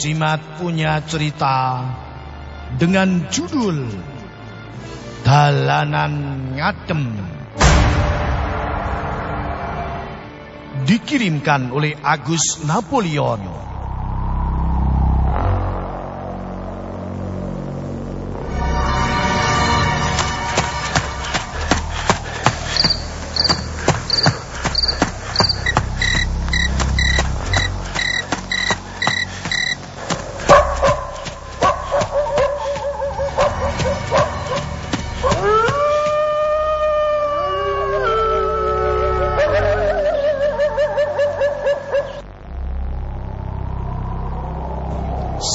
Jimat punya cerita dengan judul Dalanan Ngadem. Dikirimkan oleh Agus Napoleon.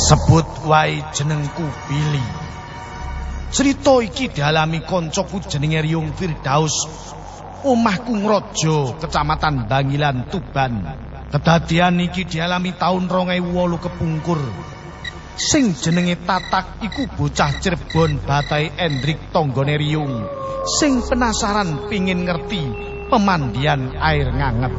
Sebut wae jenengku Billy. Cerita iki dialami koncoku jenenge Ryung Firdaus. Omahku ngrojo, Kecamatan Bangilan, Tuban. Kedadian iki dialami tahun 2008 kepungkur. Sing jenenge Tatak iku bocah Cirebon Batai Endrik Tonggone Ryung. Sing penasaran pingin ngerti pemandian air nganget.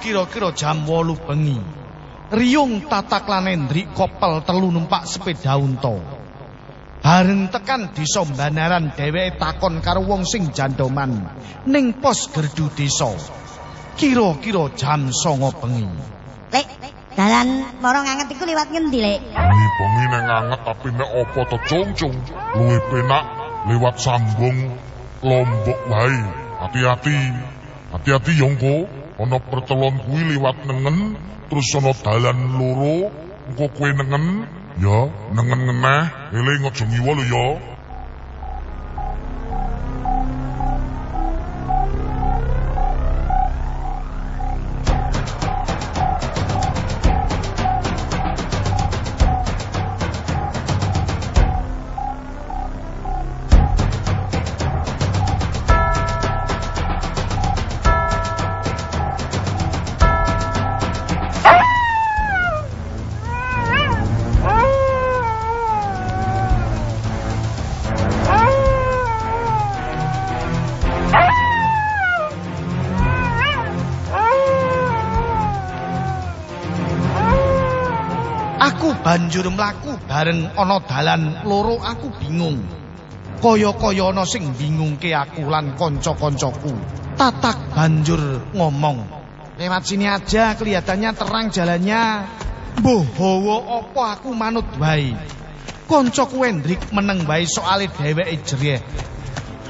Kira-kira jam 8 bengi. Riyung tatak lan Hendrik kopel telu numpak sepeda unta. Bareng tekan desa Banaran dheweke takon karo wong sing jandoman ning pos gerdu desa. Kira-kira jam 9 bengi. Lek, dalan moro nganget iku liwat ngendi, Lek? Bengi bengi nek nganget tapi nek apa to cungcung, luwih penak liwat sambung lombok wae. Hati-hati. Hati-hati yongko. Ana pertelon kuwi liwat nengen terus ana dalan loro engko kuwi nengen. Ya nengen ngeneh eling aja ngiwa lho ya banjur mlaku bareng ana dalan loro aku bingung. Kaya-kaya ana sing bingungke aku lan kanca-kancaku. Tatak banjur ngomong, "Lewat sini aja, kelihatannya terang jalannya." Hawa apa aku manut wae. Kancaku Hendrik meneng wae soal dheweke jereh.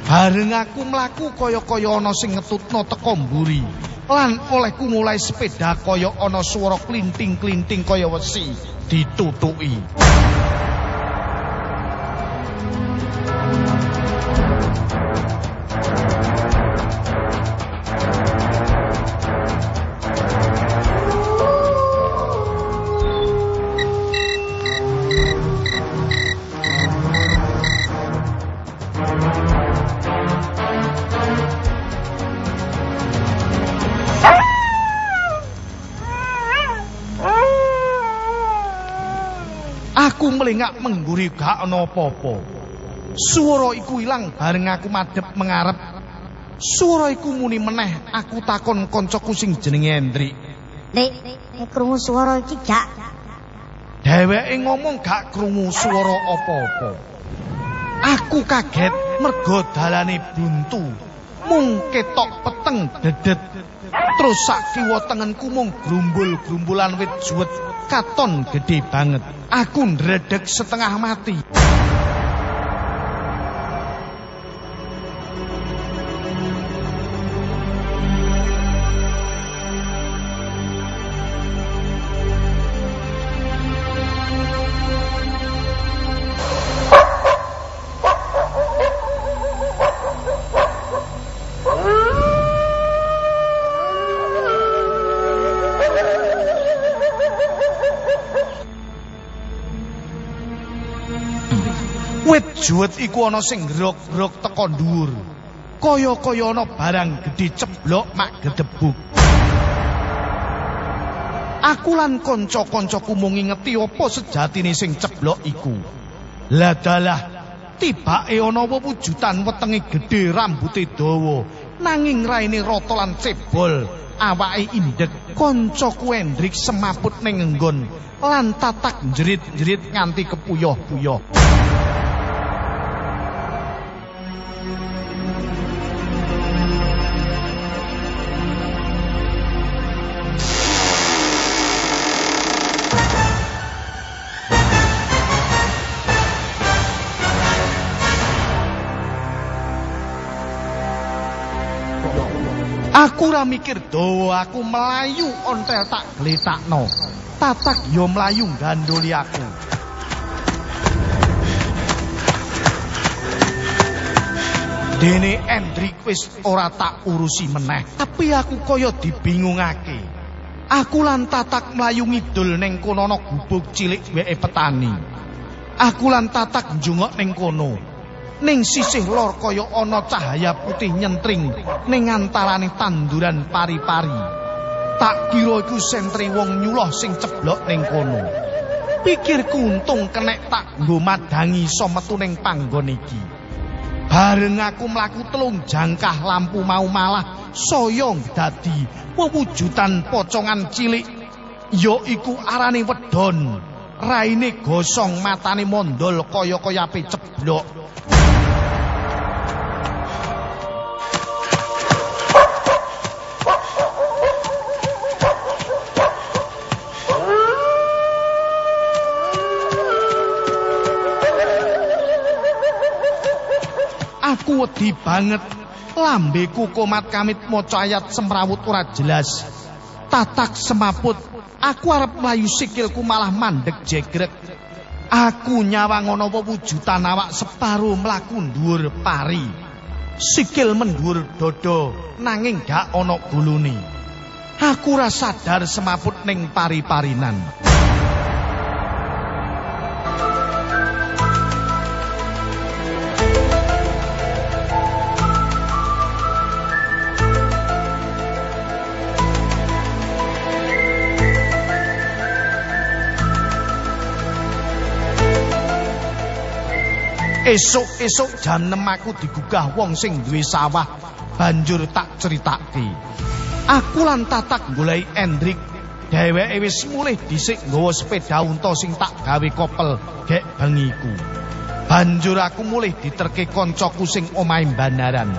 Bareng aku mlaku kaya-kaya ana sing ngetutno teko mburi. Lan olehku mulai sepeda kaya ana swara klinting-klinting kaya wesi. ditutupi. Thank you. Aku melingak mengguri gak ana apa-apa. Swara iku ilang bareng aku madhep mengarep. Swara iku muni meneh aku takon kancaku sing jenenge Hendrik. Nek krungu swara iki gak Dheweke ngomong gak krungu swara apa-apa. Aku kaget mergo dalane buntu. Mung ketok peteng dedet. Terus sak kiwa tengenku mung grumbul-grumbulan wit juwet katon gede banget. Aku ndredeg setengah mati. Juwet iku ana sing grok-grok teko dhuwur. kaya-kaya ana barang gedhe ceblok mak gedebuk. Aku lan kanca-kancaku mung ngingeti apa sejatine sing ceblok iku. Lah dalah tibake ana wujudan wetenge gedhe rambute dawa nanging raine rata lan cebol awake indek kancaku Hendrik semaput ning nggon lan tatak jerit-jerit nganti kepuyuh-puyuh. Aku ora mikir dawa aku melayu ontel tak gletakno. Tatak yo melayu gandoli aku. Dene Hendrik wis ora tak urusi meneh, tapi aku kaya dibingungake. Aku lan tatak mlayu ngidul ning kono ana gubuk cilik weke petani. Aku lan tatak njungok ning kono. Ning sisih lor kaya ana cahaya putih nyentring ning antaraning tanduran pari-pari. Tak kira iku sentri wong nyuloh sing ceblok ning kono. Pikirku untung kenek tak nggo madangi iso metu ning panggon iki. Bareng aku mlaku telung jangkah lampu mau malah soyong dadi wewujudan pocongan cilik ya iku arane wedon raine gosong matane mondol kaya-kaya ape ceblok wedi banget lambeku komat kamit maca ayat semrawut ora jelas. Tatak semaput, aku arep mlayu sikilku malah mandek jegrek. Aku nyawang ana wujudan awak separo mlaku dhuwur pari. Sikil mendhuwur dada nanging gak ana gulune. Aku ora sadar semaput ning pari-parinan. Esuk-esuk jam 6 aku digugah wong sing duwe sawah banjur tak critake. Aku lan tatak golek Hendrik. Dheweke wis mulih dhisik nggawa sepeda unta sing tak gawe kopel gek bengiku. Banjur aku mulih diterke kancaku sing omahe bandaran.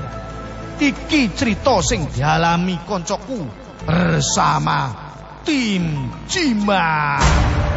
Iki cerita sing dialami kancaku bersama tim Cimak.